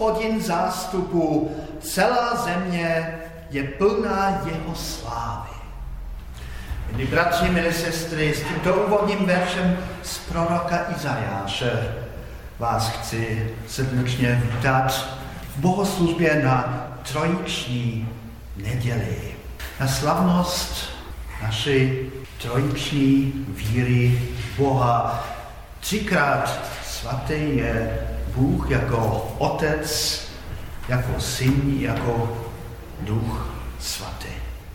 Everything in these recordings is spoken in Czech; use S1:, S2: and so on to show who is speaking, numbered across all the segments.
S1: Hospodin zástupu, celá země je plná jeho slávy. Milí bratři, milí sestry, s tímto úvodním veršem z proroka Izajáše vás chci srdečně vítat v bohoslužbě na trojiční neděli. Na slavnost naší trojiční víry Boha. Třikrát svatý je Bůh jako Otec, jako Syn, jako Duch svatý.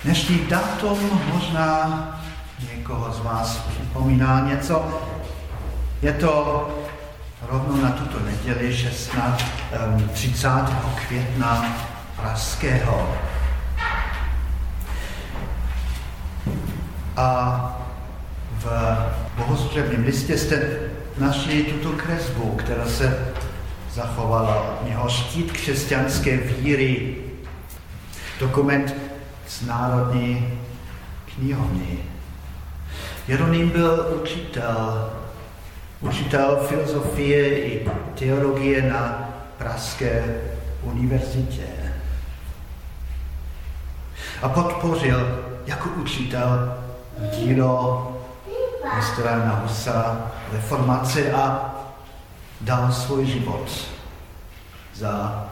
S1: Dnešní datum možná někoho z vás připomíná něco. Je to rovnou na tuto neděli 16, 30. května pražského. A v bohoslužebním listě jste našli tuto kresbu, která se zachovala od něho štít křesťanské víry. Dokument z Národní knihovny. Jeroným byl učitel, učitel filozofie i teologie na Pražské univerzitě. A podpořil jako učitel dílo mistra Husa reformace a dal svůj život za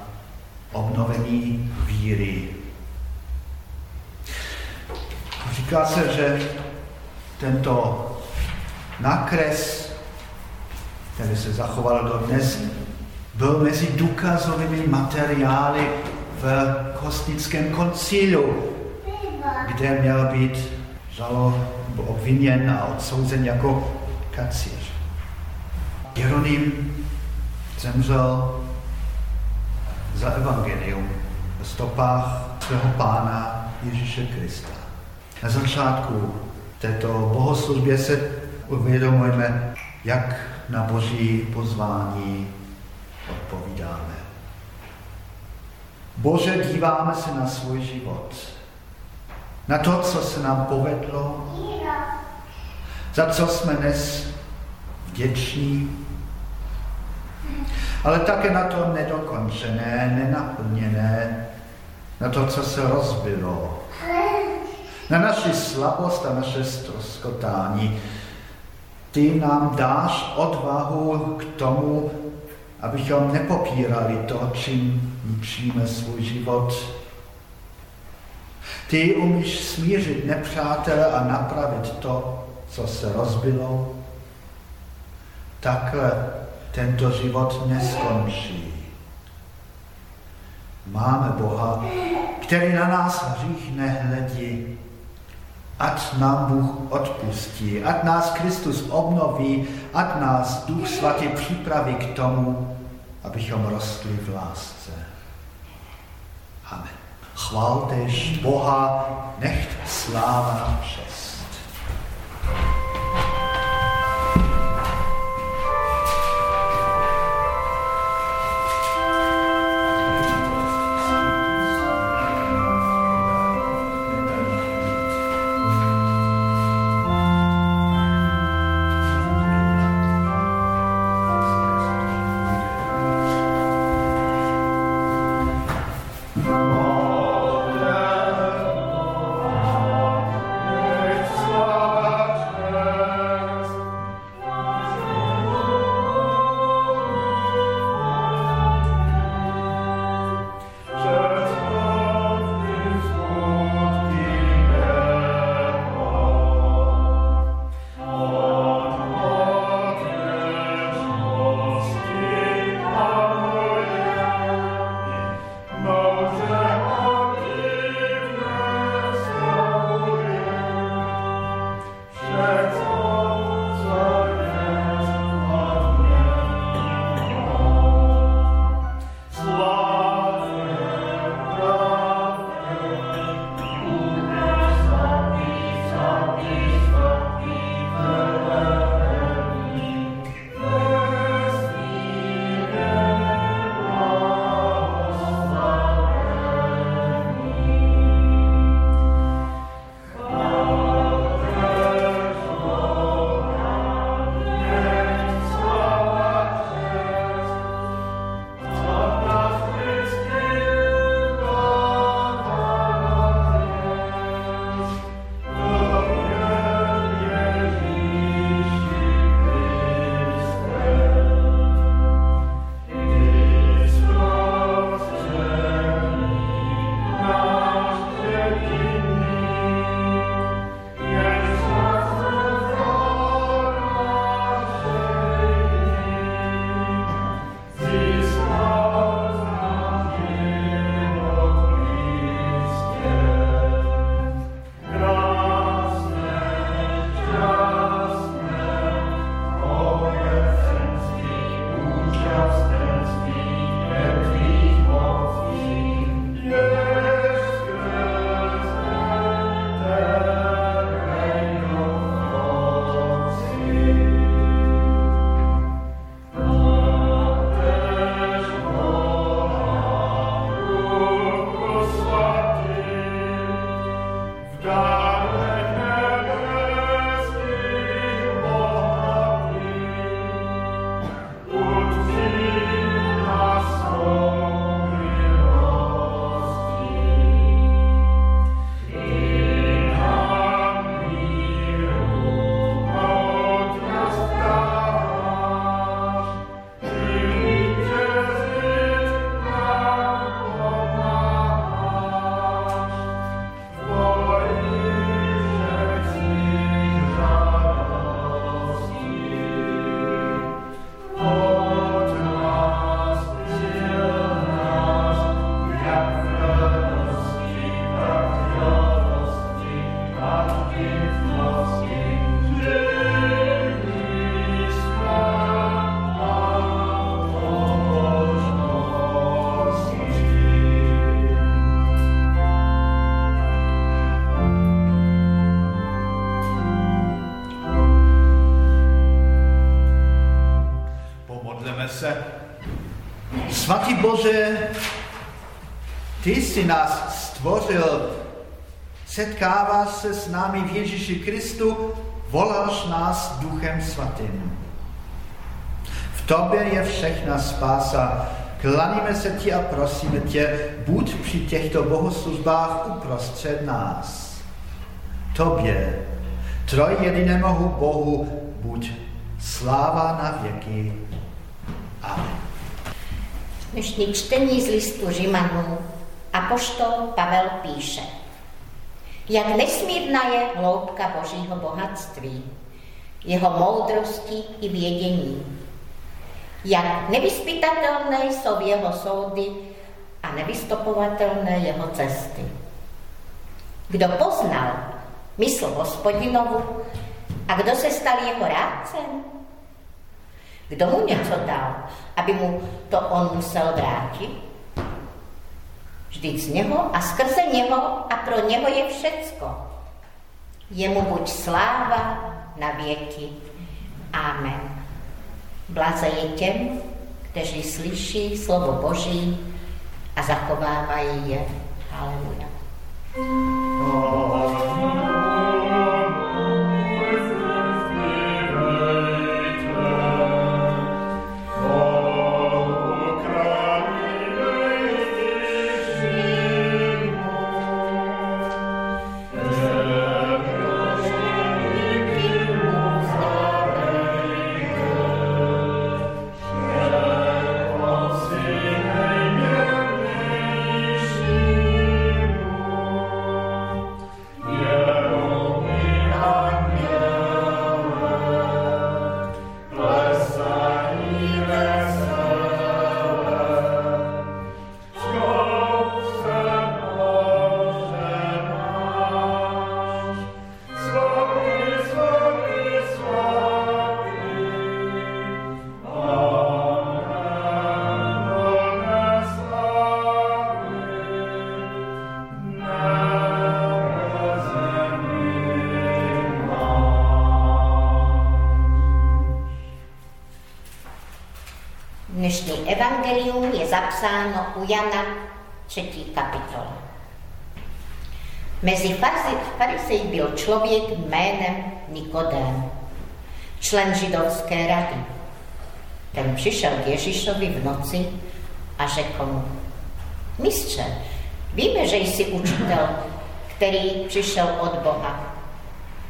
S1: obnovení víry. Říká se, že tento nakres, který se zachoval do dnes, byl mezi důkazovými materiály v kostnickém koncilu, kde měl být žalo obviněn a odsouzen jako kacíř. Jeroným zemřel za evangelium v stopách svého pána Ježíše Krista. Na začátku této bohoslužbě se uvědomujeme, jak na boží pozvání odpovídáme. Bože, díváme se na svůj život, na to, co se nám povedlo, za co jsme dnes vděční, ale také na to nedokončené, nenaplněné, na to, co se rozbilo, na naši slabost a naše stroskotání. Ty nám dáš odvahu k tomu, abychom nepopírali to, čím ničíme svůj život. Ty umíš smířit nepřátele a napravit to, co se rozbilo. Takhle tento život neskončí. Máme Boha, který na nás hřích nehledí, ať nám Bůh odpustí, ať nás Kristus obnoví, ať nás Duch Svatý připraví k tomu, abychom rostli v lásce. Amen. Chváltež Boha, nechť sláva čest. Nás stvořil, setkáváš se s námi v Ježíši Kristu, voláš nás Duchem Svatým. V tobě je všechna spása. Klaníme se ti a prosíme tě, buď při těchto bohoslužbách uprostřed nás. Tobě, troj jedinému Bohu, buď sláva na věky. Amen.
S2: Dnešní čtení z listu Římanů Apoštol Pavel píše. Jak nesmírná je hloubka Božího bohatství, jeho moudrosti i vědění. Jak nevyspytatelné jsou jeho soudy a nevystopovatelné jeho cesty. Kdo poznal mysl hospodinovu a kdo se stal jeho rádcem? Kdo mu něco dal, aby mu to on musel vrátit? Vždyť z něho a skrze něho a pro něho je všecko. Jemu buď sláva na věky. Amen. Blaze je těm, kteří slyší slovo Boží a zachovávají je. Haleluja. Zapsáno u Jana 3. kapitola. Mezi farisej byl člověk jménem Nikodém, člen židovské rady. Ten přišel k Ježíšovi v noci a řekl mu, mistře, víme, že jsi učitel, který přišel od Boha,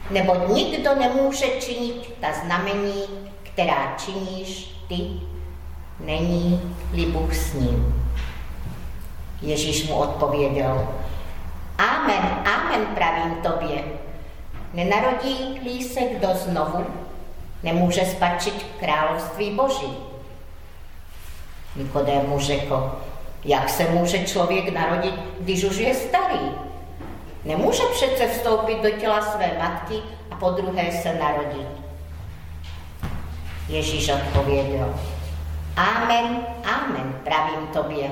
S2: nebo nikdo nemůže činit ta znamení, která činíš ty, není-li Bůh s ním. Ježíš mu odpověděl, Amen, amen, pravím tobě. Nenarodí-li se kdo znovu, nemůže spačit království Boží. Nikodém mu řekl, jak se může člověk narodit, když už je starý? Nemůže přece vstoupit do těla své matky a po druhé se narodit. Ježíš odpověděl, Amen, amen, pravím tobě.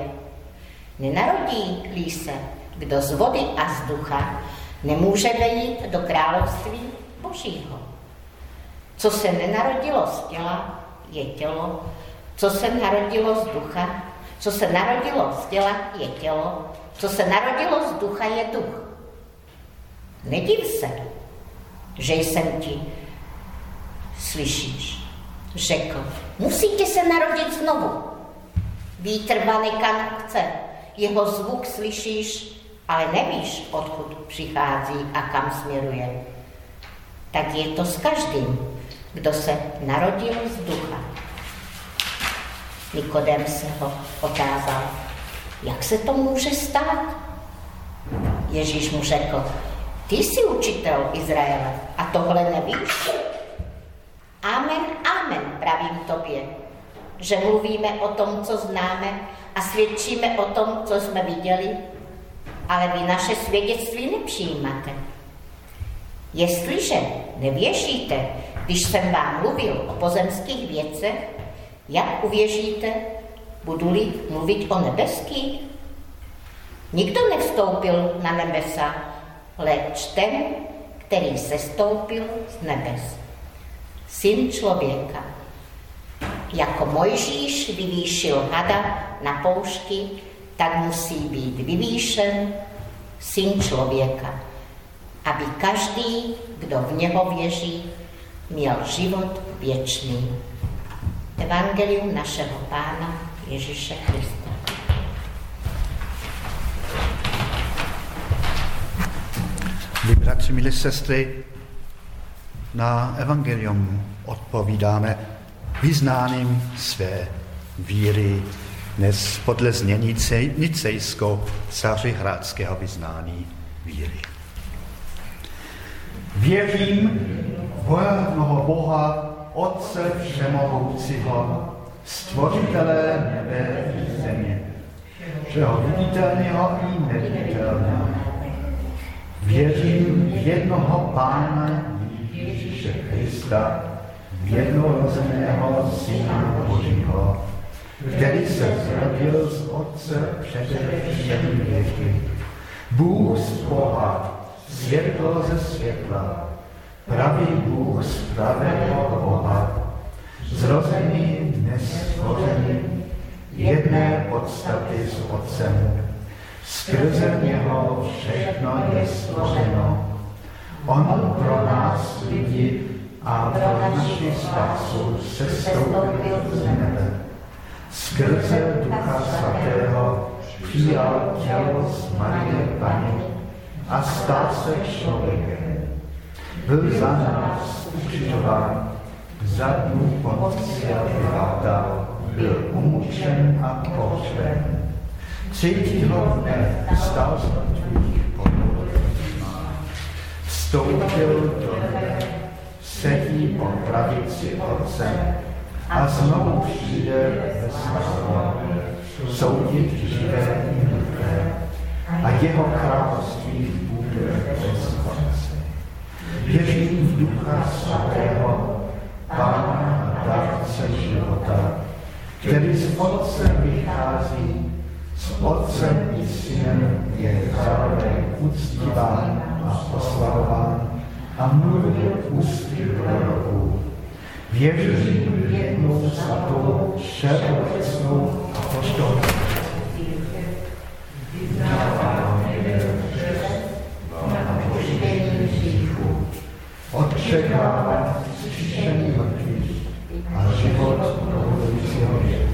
S2: Nenarodí-li se kdo z vody a z ducha, nemůže vejít do království Božího. Co se nenarodilo z těla, je tělo. Co se narodilo z ducha, co se narodilo z těla, je tělo. Co se narodilo z ducha, je duch. Nediv se, že jsem ti, slyšíš, řekl, musíte se narodit znovu. Vítr vane chce, jeho zvuk slyšíš, ale nevíš, odkud přichází a kam směruje. Tak je to s každým, kdo se narodil z ducha. Nikodem se ho otázal, jak se to může stát? Ježíš mu řekl, ty jsi učitel Izraele a tohle nevíš? Amen, amen, pravím tobě, že mluvíme o tom, co známe a svědčíme o tom, co jsme viděli, ale vy naše svědectví nepřijímáte. Jestliže nevěříte, když jsem vám mluvil o pozemských věcech, jak uvěříte, budu-li mluvit o nebeských? Nikdo nevstoupil na nebesa, leč ten, který se stoupil z nebes. Syn člověka. jako Mojžíš vyvýšil hada na poušti, tak musí být vyvýšen syn člověka, aby každý, kdo v něho věří, měl život věčný. Evangelium našeho Pána Ježíše Krista.
S1: Milí bratři, milí sestry, na evangelium odpovídáme vyznáním své víry dnes podle znění nicejsko-cařihradského vyznání víry. Věřím v jednoho Boha, Otce Všemohoucího, Stvořitele nebe i země, všeho viditelného i neviditelného. Věřím v jednoho Pána Krista, jednorozeného Syna Božího, který se zrodil z Otce přede všemi věky. Bůh z Boha, světlo ze světla, pravý Bůh z pravého Boha, zrozený, nestvořený, jedné podstaty s Otcem. Skrze něho všechno je stvořeno. On pro nás lidi a pro naši spásu se stoupil z nebe. Skrze Ducha Svatého přijal tělo z Marie Pany a stal se člověkem. Byl za nás ukřižován, za dnů Poncia Pilata, byl umučen a pohřben. Třetího dne stal z mrtvých vstoupil do nebe sedí po pravici Otce a znovu přijde ve slávě soudit živé i mrtvé a jeho království bude bez konce. Věřím v Ducha Svatého, Pána a dárce života, který z Otce vychází, s Otcem i Synem je zároveň uctíván a oslavován a mluvil ústy proroků. Věřím v jednou svatou, všeobecnou apostolskou Očekávám zkříšení mrtvých a život budoucího věku.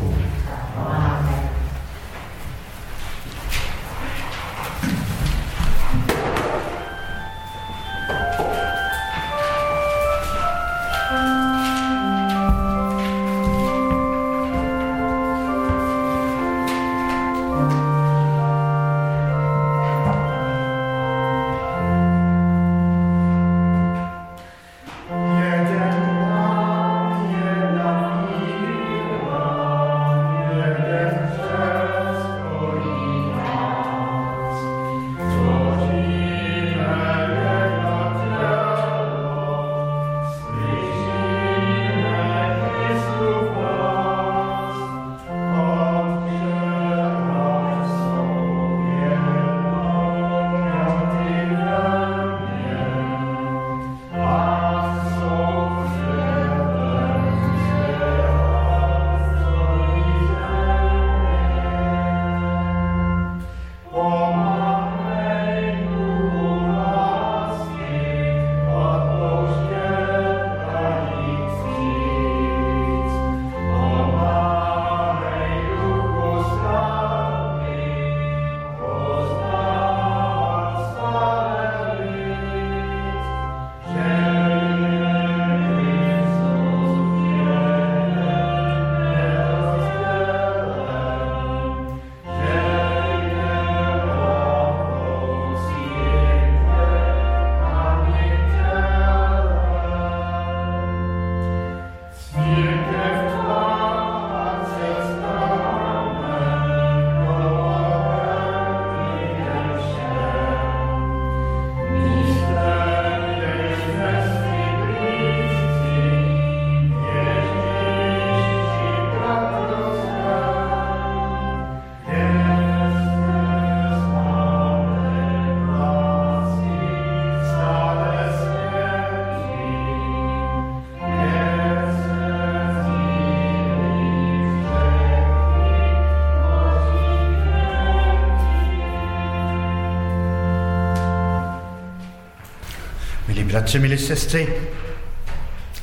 S1: Bratři, milí sestry,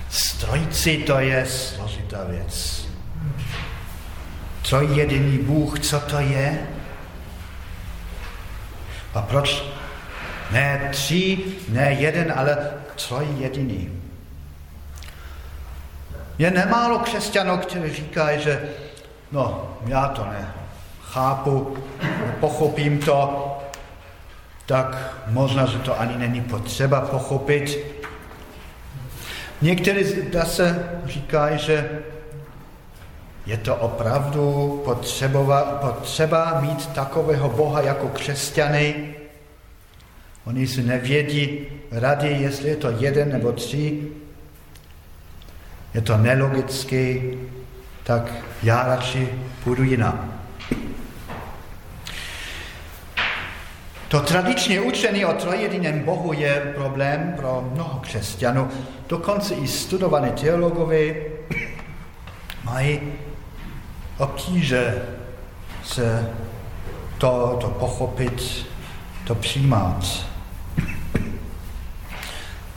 S1: strojci to je složitá věc. jediný Bůh, co to je? A proč ne tři, ne jeden, ale jediný? Je nemálo křesťanů, kteří říkají, že no, já to ne chápu, pochopím to, tak možná, že to ani není potřeba pochopit. Někteří zase říkají, že je to opravdu potřeba, potřeba mít takového Boha jako křesťany. Oni si nevědí rady, jestli je to jeden nebo tři. Je to nelogické, tak já radši půjdu jinam. To tradičně učení o trojediném Bohu je problém pro mnoho křesťanů. Dokonce i studovaní teologové mají obtíže se to, to pochopit, to přijímat.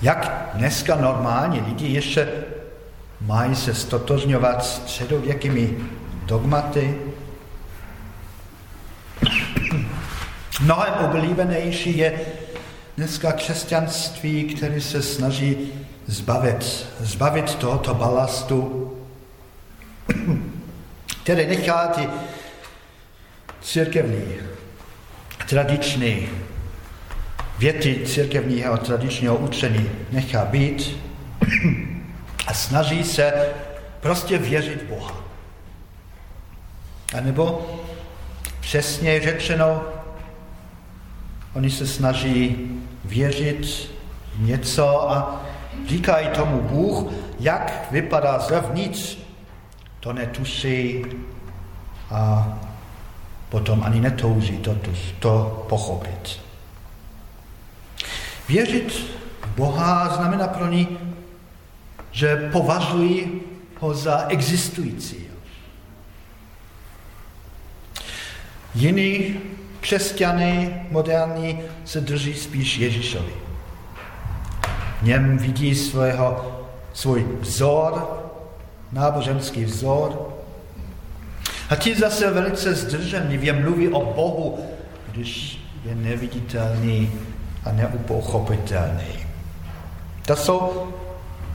S1: Jak dneska normálně lidi ještě mají se stotožňovat s středověkými dogmaty, Mnohem oblíbenější je dneska křesťanství, který se snaží zbavit, zbavit tohoto balastu, který nechá ty církevní, tradiční věty církevního tradičního učení nechá být a snaží se prostě věřit Boha. A nebo přesně řečeno, Oni se snaží věřit něco a říkají tomu Bůh, jak vypadá zevnitř. To netuší a potom ani netouží to, to, to pochopit. Věřit v Boha znamená pro ní, že považují ho za existující. Jiný Křesťany moderní se drží spíš Ježíšovi. V něm vidí svého, svůj vzor, náboženský vzor. A ti zase velice zdrženlivě mluví o Bohu, když je neviditelný a neupochopitelný. To jsou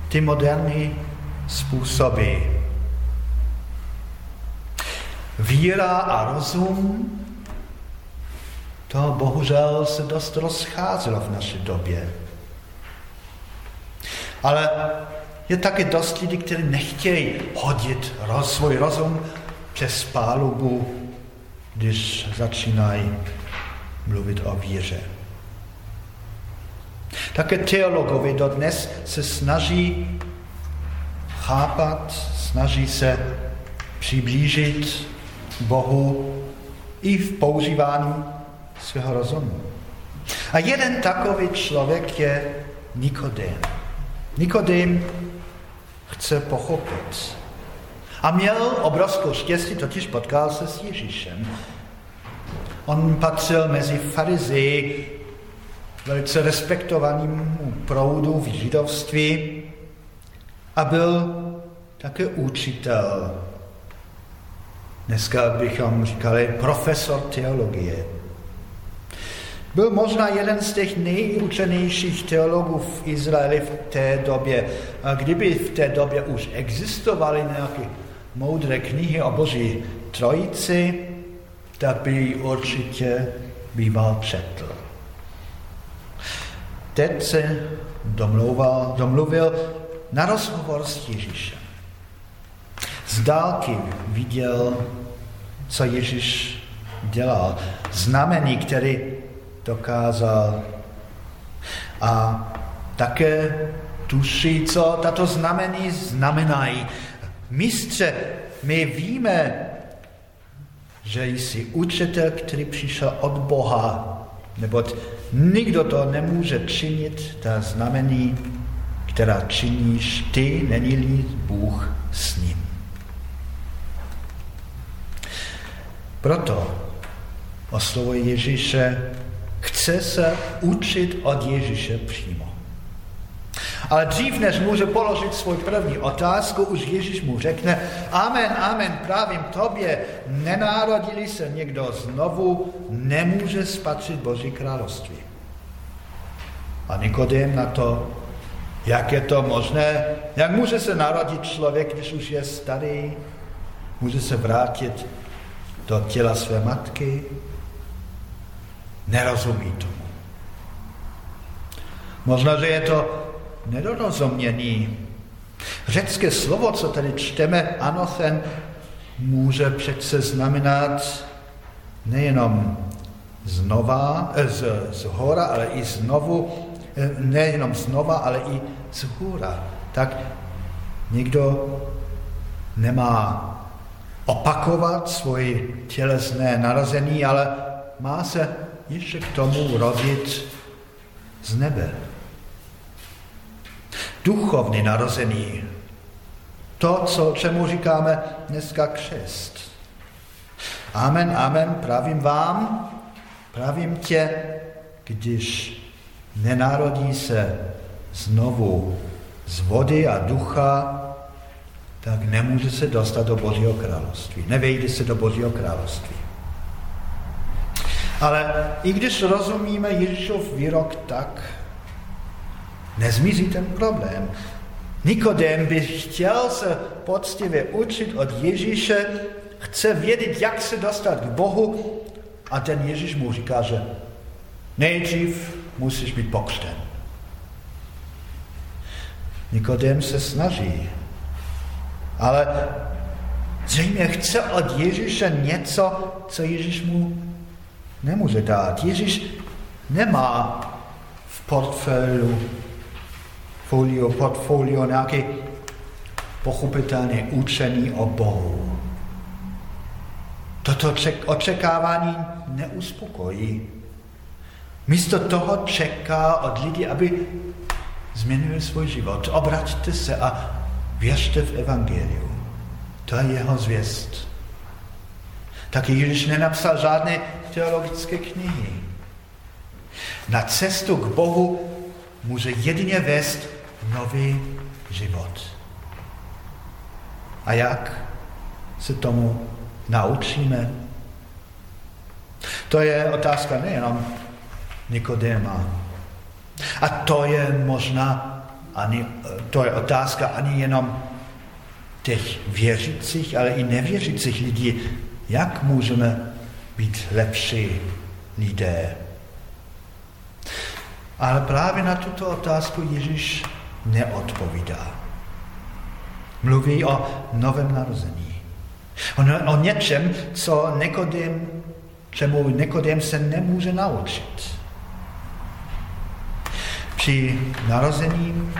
S1: ty moderní způsoby. Víra a rozum to bohužel se dost rozcházelo v naší době. Ale je také dost lidí, kteří nechtějí hodit roz, svůj rozum přes pálubu, když začínají mluvit o víře. Také teologové dodnes se snaží chápat, snaží se přiblížit Bohu i v používání svého rozumu. A jeden takový člověk je Nikodem. Nikodem chce pochopit. A měl obrovskou štěstí, totiž potkal se s Ježíšem. On patřil mezi farizeji, velice respektovanému proudu v židovství a byl také učitel. Dneska bychom říkali profesor teologie. Byl možná jeden z těch nejučenějších teologů v Izraeli v té době. Kdyby v té době už existovaly nějaké moudré knihy o Boží trojici, tak by ji určitě býval četl. Teď se domluval, domluvil na rozhovor s Ježíšem. Z dálky viděl, co Ježíš dělal. Znamení, který dokázal. A také tuší, co tato znamení znamenají. Mistře, my víme, že jsi učitel, který přišel od Boha, neboť nikdo to nemůže činit, ta znamení, která činíš ty, není Bůh s ním. Proto oslovuje Ježíše chce se učit od Ježíše přímo. Ale dřív, než může položit svou první otázku, už Ježíš mu řekne, amen, amen, právím tobě, nenárodili se někdo znovu, nemůže spatřit Boží království. A Nikodem na to, jak je to možné, jak může se narodit člověk, když už je starý, může se vrátit do těla své matky, nerozumí tomu. Možná, že je to nedorozumění. Řecké slovo, co tady čteme, anothen, může přece znamenat nejenom znova, eh, z, z hora, ale i znovu, eh, nejenom znova, ale i z hora. Tak někdo nemá opakovat svoje tělesné narození, ale má se ještě k tomu rodit z nebe duchovní narození. To, co, čemu říkáme dneska křest. Amen, amen, pravím vám, pravím tě, když nenarodí se znovu z vody a ducha, tak nemůže se dostat do Božího království. Nevejde se do Božího království. Ale i když rozumíme Ježíšov výrok tak, nezmizí ten problém. Nikodem by chtěl se poctivě učit od Ježíše, chce vědět, jak se dostat k Bohu a ten Ježíš mu říká, že nejdřív musíš být pokřten. Nikodem se snaží, ale zřejmě chce od Ježíše něco, co Ježíš mu nemůže dát. Ježíš nemá v portfoliu folio, portfolio, nějaké pochopitelné učení o Bohu. Toto očekávání neuspokojí. Místo toho čeká od lidí, aby změnili svůj život. Obraťte se a věřte v Evangeliu. To je jeho zvěst. Taky Ježíš nenapsal žádné teologické knihy. Na cestu k Bohu může jedině vést nový život. A jak se tomu naučíme? To je otázka nejenom Nikodéma. A to je možná ani, to je otázka ani jenom těch věřících, ale i nevěřících lidí. Jak můžeme být lepší lidé? Ale právě na tuto otázku Ježíš neodpovídá. Mluví o novém narození. O, o něčem, co Nikodem, čemu Nikodem se nemůže naučit. Při narození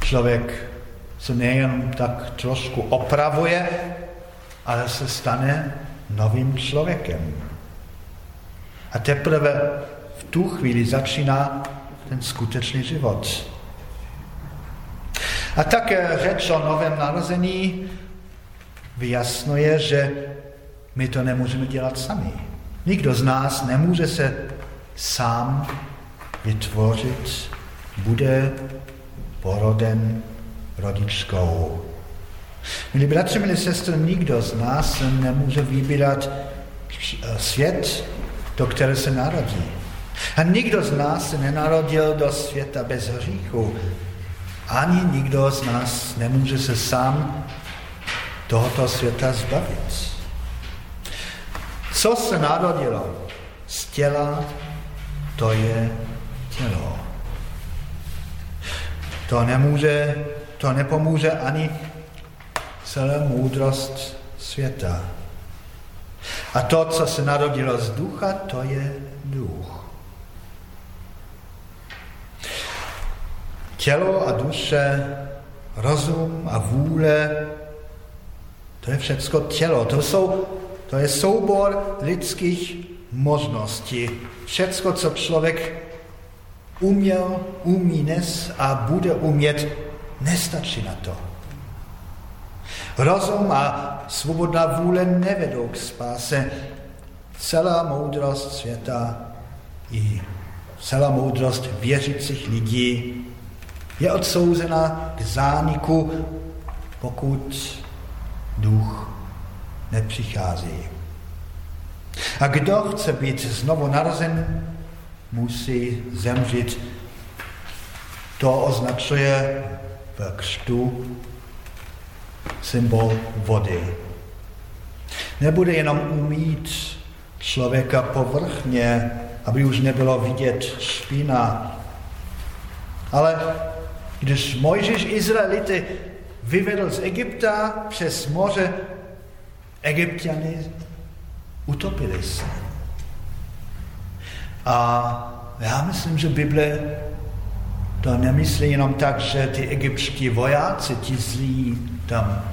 S1: člověk se nejen tak trošku opravuje, ale se stane novým člověkem. A teprve v tu chvíli začíná ten skutečný život. A také řeč o novém narození vyjasňuje, že my to nemůžeme dělat sami. Nikdo z nás nemůže se sám vytvořit, bude poroden rodičskou. Milí bratři, milí sestry, nikdo z nás nemůže vybírat svět, do které se narodí. A nikdo z nás se nenarodil do světa bez hříchu. Ani nikdo z nás nemůže se sám tohoto světa zbavit. Co se narodilo z těla, to je tělo. To nemůže, to nepomůže ani celá moudrost světa. A to, co se narodilo z ducha, to je duch. Tělo a duše, rozum a vůle, to je všecko tělo. To, jsou, to je soubor lidských možností. Všecko, co člověk uměl, umí dnes a bude umět, nestačí na to. Rozum a svobodná vůle nevedou k spáse. Celá moudrost světa i celá moudrost věřících lidí je odsouzena k zániku, pokud duch nepřichází. A kdo chce být znovu narozen, musí zemřít. To označuje v křtu symbol vody. Nebude jenom umít člověka povrchně, aby už nebylo vidět špína. Ale když Mojžíš Izraelity vyvedl z Egypta přes moře, egyptiany utopili se. A já myslím, že Bible to nemyslí jenom tak, že ty egyptští vojáci, ti zlí, tam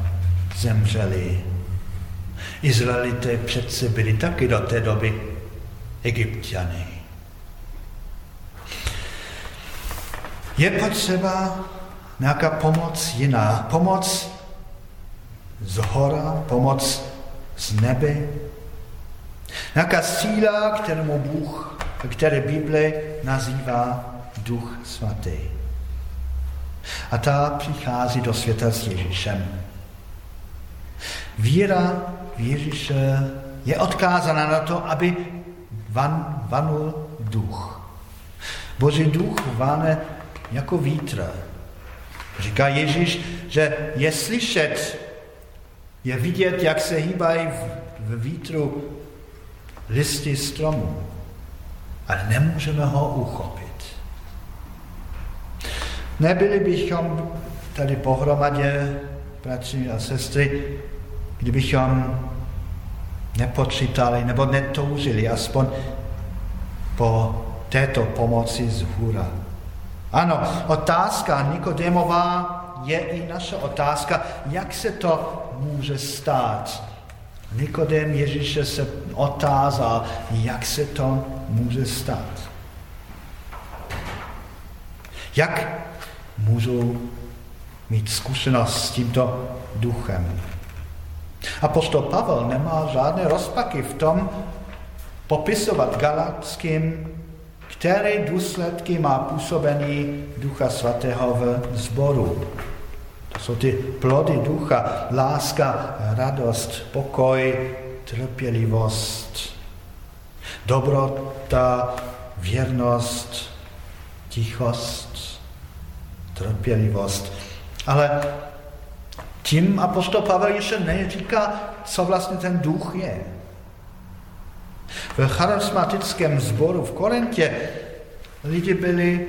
S1: zemřeli. Izraelité přece byli taky do té doby egyptiany. Je potřeba nějaká pomoc jiná. Pomoc z hora, pomoc z nebe. Nějaká síla, kterému Bůh, které Bible nazývá Duch Svatý. A ta přichází do světa s Ježíšem. Víra v Ježíše je odkázána na to, aby van, vanul duch. Boží duch vane jako vítr. Říká Ježíš, že je slyšet, je vidět, jak se hýbají v, v vítru listy stromů, ale nemůžeme ho uchopit. Nebyli bychom tady pohromadě, bratři a sestry, kdybychom nepočítali nebo netoužili aspoň po této pomoci z hůra. Ano, otázka Nikodémová je i naše otázka, jak se to může stát. Nikodém Ježíše se otázal, jak se to může stát. Jak můžu mít zkušenost s tímto duchem? Apostol Pavel nemá žádné rozpaky v tom popisovat Galatským, které důsledky má působení Ducha Svatého v zboru. To jsou ty plody ducha, láska, radost, pokoj, trpělivost, dobrota, věrnost, tichost, trpělivost. Ale tím apostol Pavel ještě neříká, co vlastně ten duch je. V charismatickém sboru v Korintě lidi byli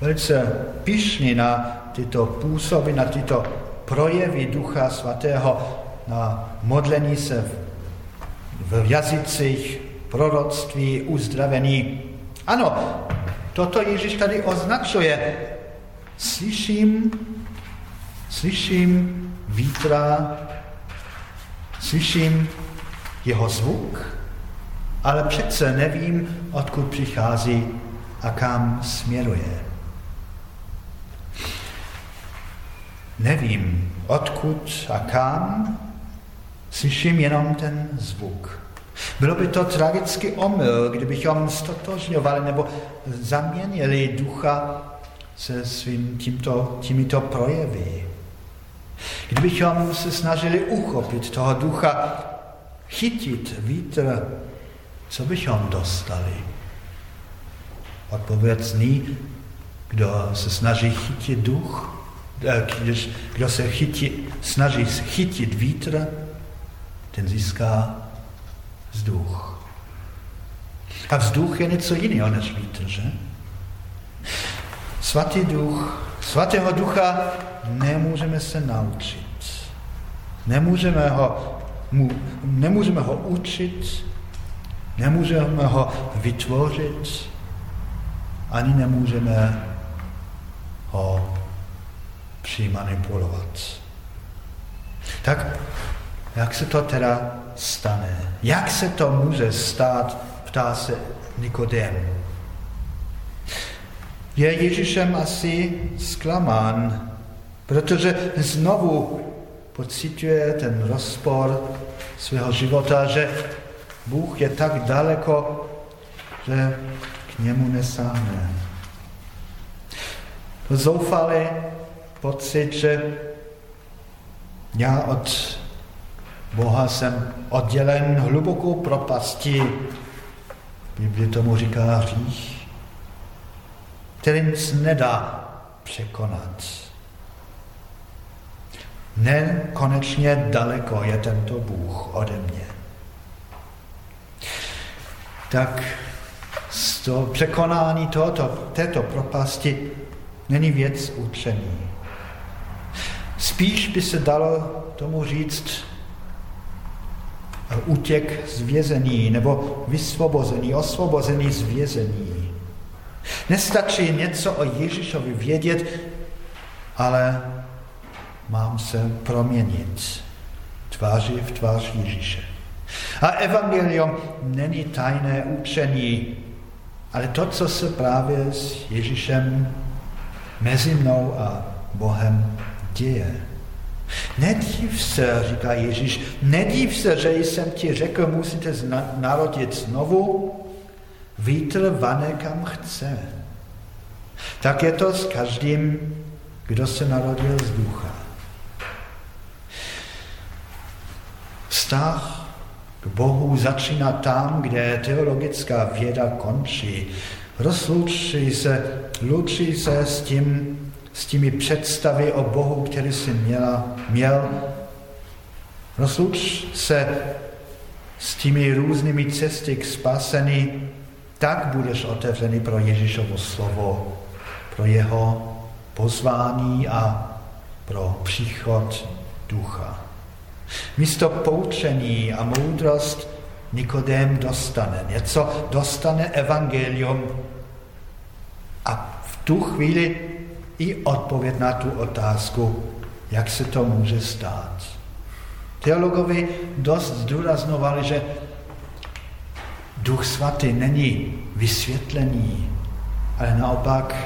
S1: velice pišní na tyto působy, na tyto projevy Ducha Svatého, na modlení se v, v jazycích, proroctví, uzdravení. Ano, toto Ježíš tady označuje. Slyším Slyším vítra, slyším jeho zvuk, ale přece nevím, odkud přichází a kam směruje. Nevím, odkud a kam, slyším jenom ten zvuk. Bylo by to tragický omyl, kdybychom stotožňovali nebo zaměnili ducha se svým tímto, tímito projevy. Kdybychom se snažili uchopit toho ducha, chytit vítr, co bychom dostali? Odpověď zní, kdo se snaží chytit duch, eh, když, kdo se chytí, snaží chytit vítr, ten získá vzduch. A vzduch je něco jiného než vítr, že? Svatý duch, svatého ducha nemůžeme se naučit. Nemůžeme ho, mu, nemůžeme ho učit, nemůžeme ho vytvořit, ani nemůžeme ho přimanipulovat. Tak jak se to teda stane? Jak se to může stát, ptá se Nikodem. Je Ježíšem asi zklamán, Protože znovu pocituje ten rozpor svého života, že Bůh je tak daleko, že k němu nesáhne. To zoufalý pocit, že já od Boha jsem oddělen hlubokou propastí. Bibli tomu říká hřích, který nic nedá překonat. Nekonečně daleko je tento Bůh ode mě. Tak z toho překonání tohoto, této propasti není věc učení. Spíš by se dalo tomu říct útěk z vězení nebo vysvobození, osvobození z vězení. Nestačí něco o Ježíšovi vědět, ale mám se proměnit tváři v tvář Ježíše. A evangelium není tajné učení, ale to, co se právě s Ježíšem mezi mnou a Bohem děje. Nedív se, říká Ježíš, nedív se, že jsem ti řekl, musíte narodit znovu, vítr vane kam chce. Tak je to s každým, kdo se narodil z ducha. Vztah k Bohu začíná tam, kde teologická věda končí. Rozlučí se, lučí se s tím, s těmi představy o Bohu, který jsi měla, měl. Rozluč se s těmi různými cesty k spasení, tak budeš otevřený pro Ježíšovo slovo, pro jeho pozvání a pro příchod ducha. Místo poučení a moudrost Nikodém dostane něco, dostane evangelium a v tu chvíli i odpověď na tu otázku, jak se to může stát. Teologovi dost zdůraznovali, že Duch Svatý není vysvětlení, ale naopak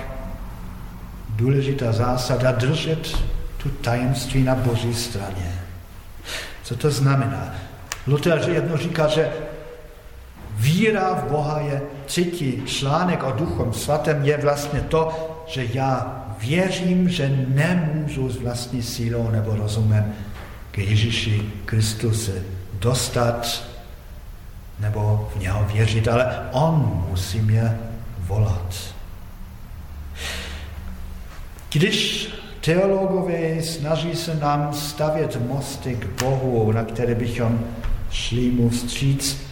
S1: důležitá zásada držet tu tajemství na Boží straně. Co to znamená? Luther jedno říká, že víra v Boha je třetí článek o Duchom Svatém je vlastně to, že já věřím, že nemůžu s vlastní sílou nebo rozumem k Ježíši Kristu dostat nebo v něho věřit, ale on musí mě volat. Když teologové snaží se nám stavět mosty k Bohu, na které bychom šli mu vstříc,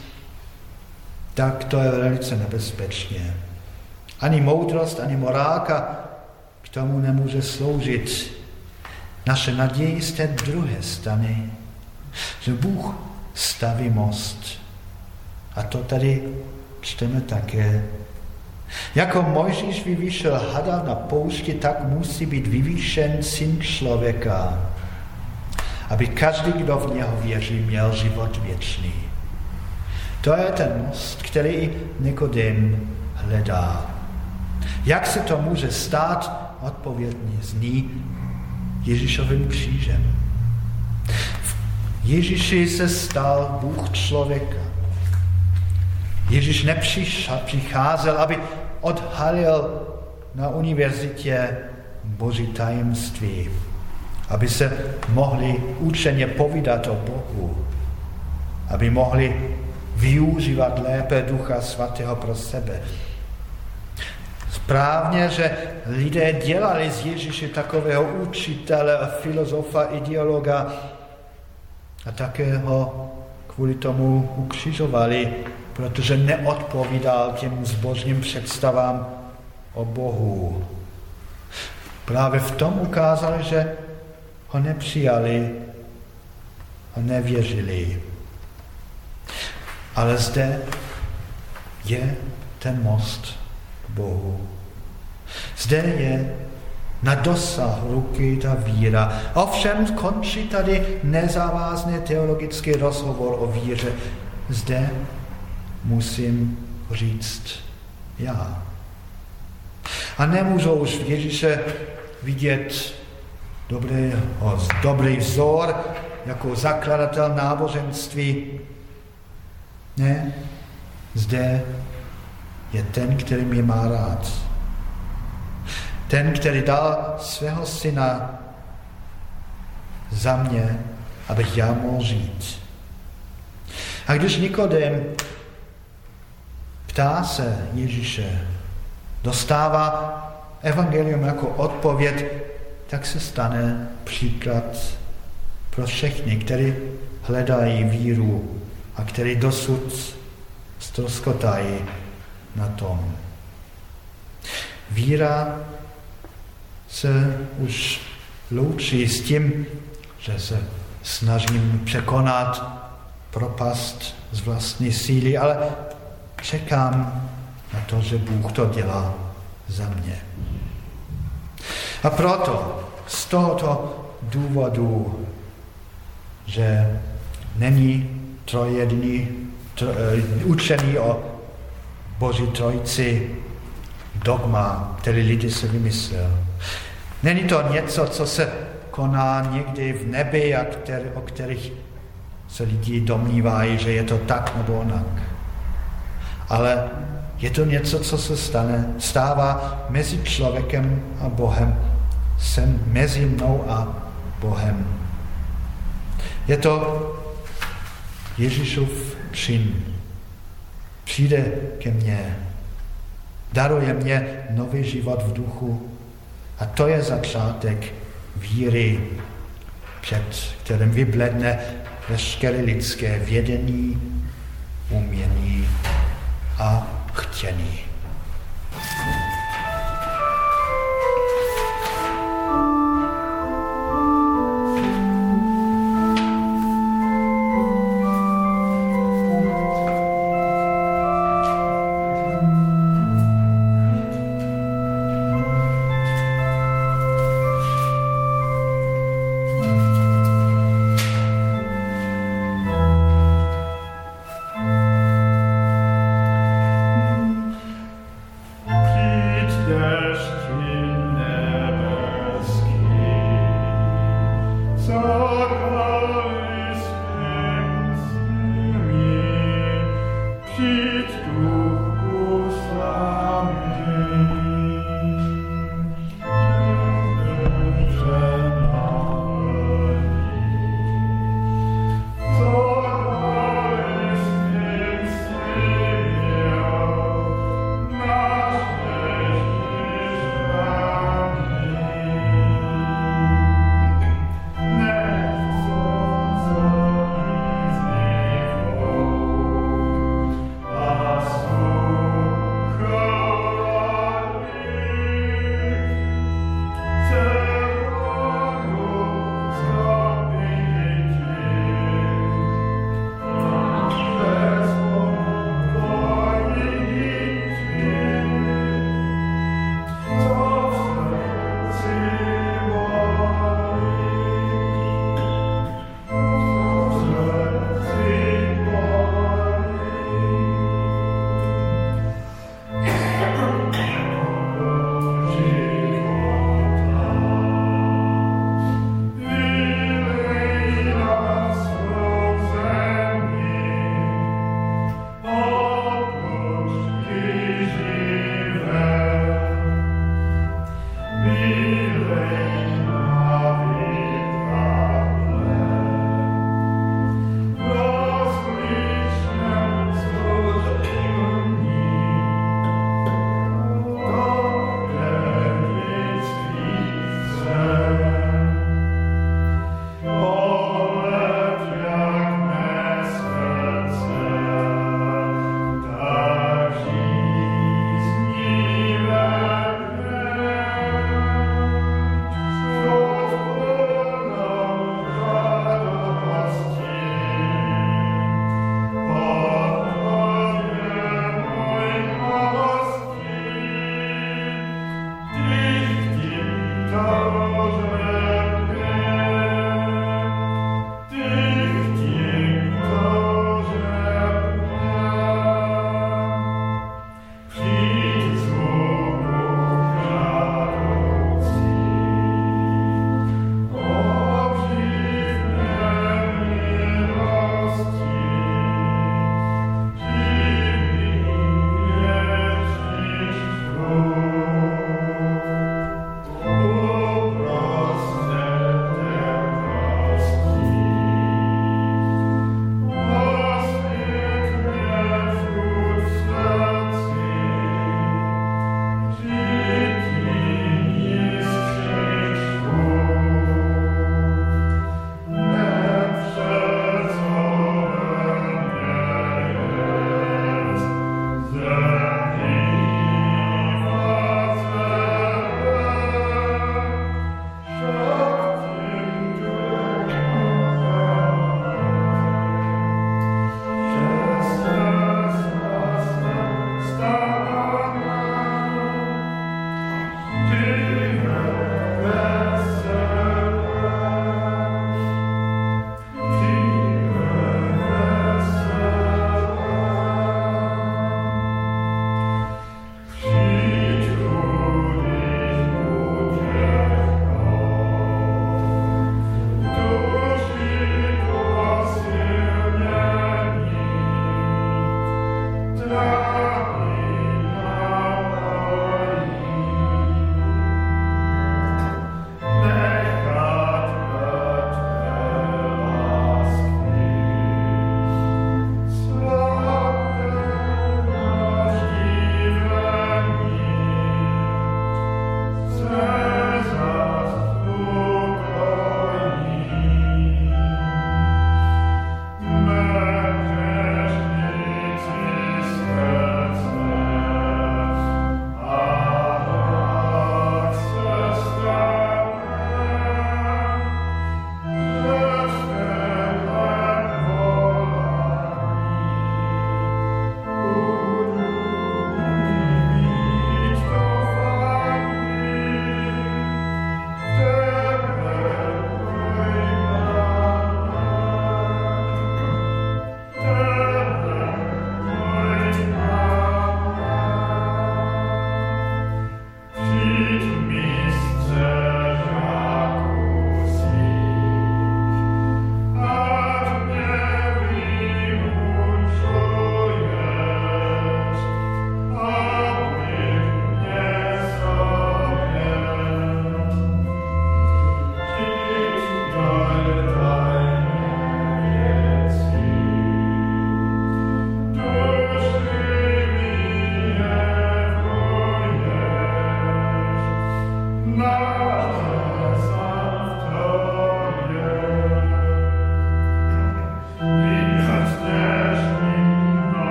S1: tak to je velice nebezpečně. Ani moudrost, ani morálka tomu nemůže sloužit. Naše naděje z té druhé strany, že Bůh staví most. A to tady čteme také. Jako Mojžíš vyvýšel hada na poušti, tak musí být vyvýšen syn člověka, aby každý, kdo v něho věří, měl život věčný. To je ten most, který Nikodem hledá. Jak se to může stát, odpovědně zní Ježíšovým křížem. V Ježíši se stal Bůh člověka. Ježíš nepřicházel, aby odhalil na univerzitě Boží tajemství, aby se mohli učeně povídat o Bohu, aby mohli využívat lépe Ducha Svatého pro sebe. Správně, že lidé dělali z Ježíše takového učitele filozofa, ideologa a také ho kvůli tomu ukřižovali, protože neodpovídal těm zbožním představám o Bohu. Právě v tom ukázali, že ho nepřijali a nevěřili. Ale zde je ten most Bohu. Zde je na dosah ruky ta víra. Ovšem končí tady nezávazný teologický rozhovor o víře. Zde musím říct já. A nemůžu už v Ježíše vidět dobrý, dobrý vzor jako zakladatel náboženství. Ne, zde je ten, který mě má rád. Ten, který dal svého syna za mě, abych já mohl žít. A když Nikodem ptá se Ježíše, dostává evangelium jako odpověď, tak se stane příklad pro všechny, kteří hledají víru a kteří dosud ztroskotají na tom. Víra se už loučí s tím, že se snažím překonat propast z vlastní síly, ale čekám na to, že Bůh to dělá za mě. A proto z tohoto důvodu, že není trojediný, tro, uh, učený o Boží trojci dogma, který lidi si vymyslel. Není to něco, co se koná někdy v nebi a který, o kterých se lidi domnívají, že je to tak nebo onak. Ale je to něco, co se stane, stává mezi člověkem a Bohem, jsem mezi mnou a Bohem. Je to Ježíšův čin. Přijde ke mně, daruje mě nový život v duchu a to je začátek víry, před kterým vybledne veškeré lidské vědění, umění a chtění.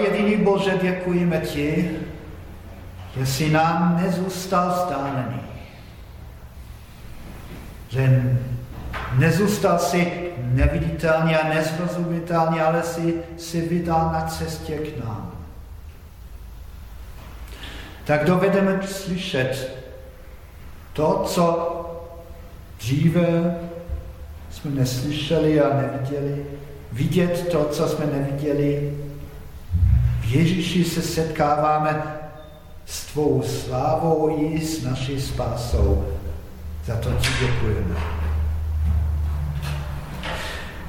S1: Jediný Bože, děkujeme ti, že jsi nám nezůstal vzdálený. Že nezůstal si neviditelný a nezrozumitelný, ale si, si vydal na cestě k nám. Tak dovedeme slyšet to, co dříve jsme neslyšeli a neviděli, vidět to, co jsme neviděli Ježíši se setkáváme s tvou slávou i s naší spásou. Za to ti děkujeme.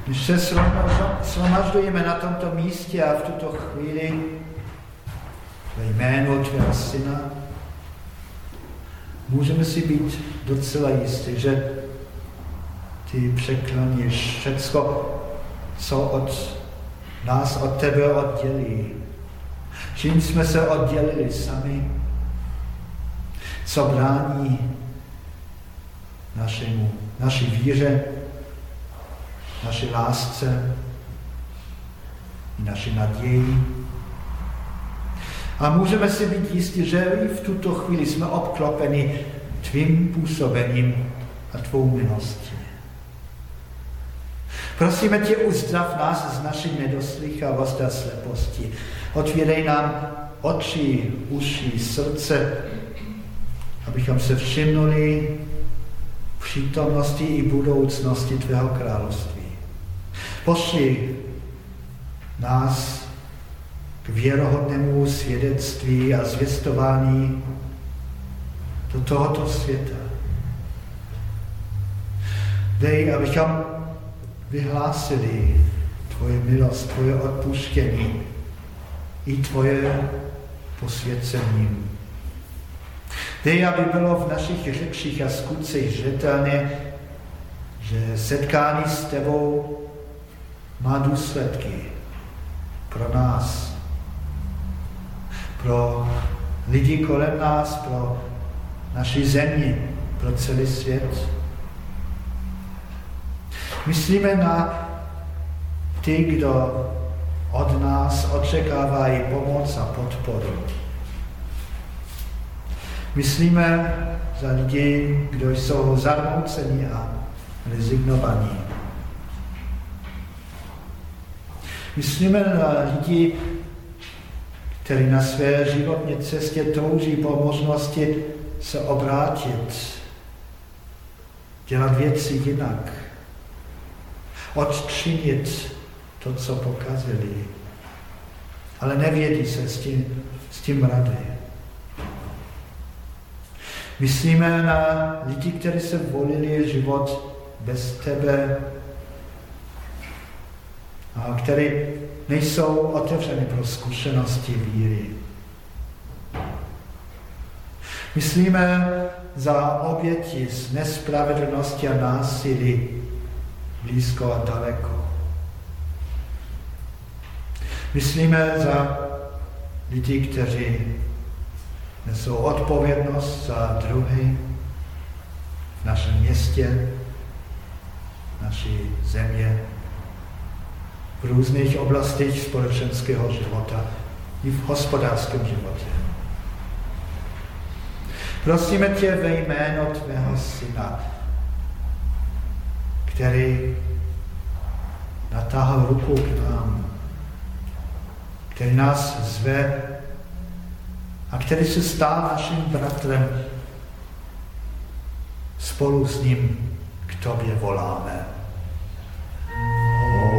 S1: Když se shromažďujeme na tomto místě a v tuto chvíli ve jménu tvého syna, můžeme si být docela jistí, že ty překloníš všecko, co od nás od tebe oddělí čím jsme se oddělili sami, co brání našemu, naší víře, naší lásce, naší naději. A můžeme si být jistí, že v tuto chvíli jsme obklopeni tvým působením a tvou milostí. Prosíme tě, uzdrav nás z naší nedoslychavosti a sleposti. Otvírej nám oči, uši, srdce, abychom se všimnuli přítomnosti i budoucnosti Tvého království. Pošli nás k věrohodnému svědectví a zvěstování do tohoto světa. Dej, abychom vyhlásili Tvoje milost, Tvoje odpuštění i Tvoje posvěcení. Dej, aby bylo v našich řečích a skutcích zřetelně, že setkání s Tebou má důsledky pro nás, pro lidi kolem nás, pro naši zemi, pro celý svět. Myslíme na ty, kdo od nás očekávají pomoc a podporu. Myslíme za lidi, kdo jsou zarmouceni a rezignovaní. Myslíme na lidi, kteří na své životní cestě touží po možnosti se obrátit, dělat věci jinak, odčinit to, co pokazili, ale nevědí se s tím, s tím rady. Myslíme na lidi, kteří se volili život bez tebe a kteří nejsou otevřeni pro zkušenosti víry. Myslíme za oběti z nespravedlnosti a násilí blízko a daleko. Myslíme za lidi, kteří nesou odpovědnost za druhy v našem městě, naší země, v různých oblastech společenského života i v hospodářském životě. Prosíme tě ve jméno tvého syna, který natáhl ruku k nám, který nás zve a který se stál naším bratrem. Spolu s ním k tobě voláme.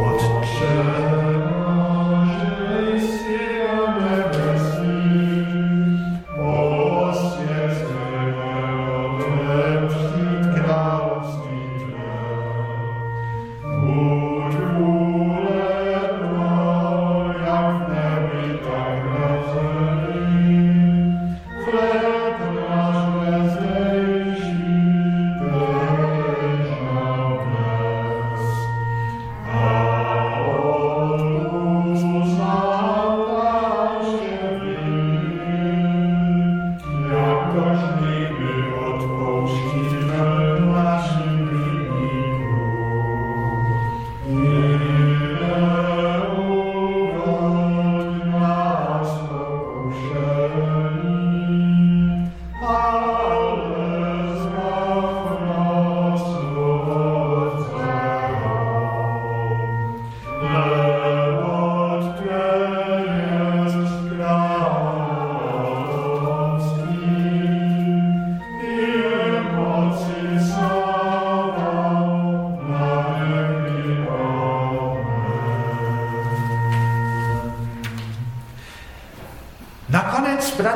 S1: Otče,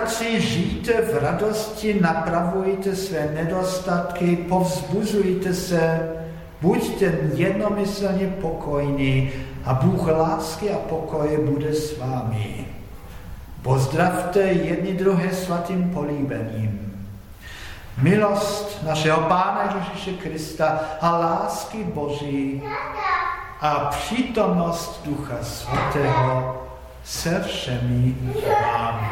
S1: bratři, žijte v radosti, napravujte své nedostatky, povzbuzujte se, buďte jednomyslně pokojní a Bůh lásky a pokoje bude s vámi. Pozdravte jedni druhé svatým políbením. Milost našeho Pána Ježíše Krista a lásky Boží a přítomnost Ducha Svatého se všemi vámi.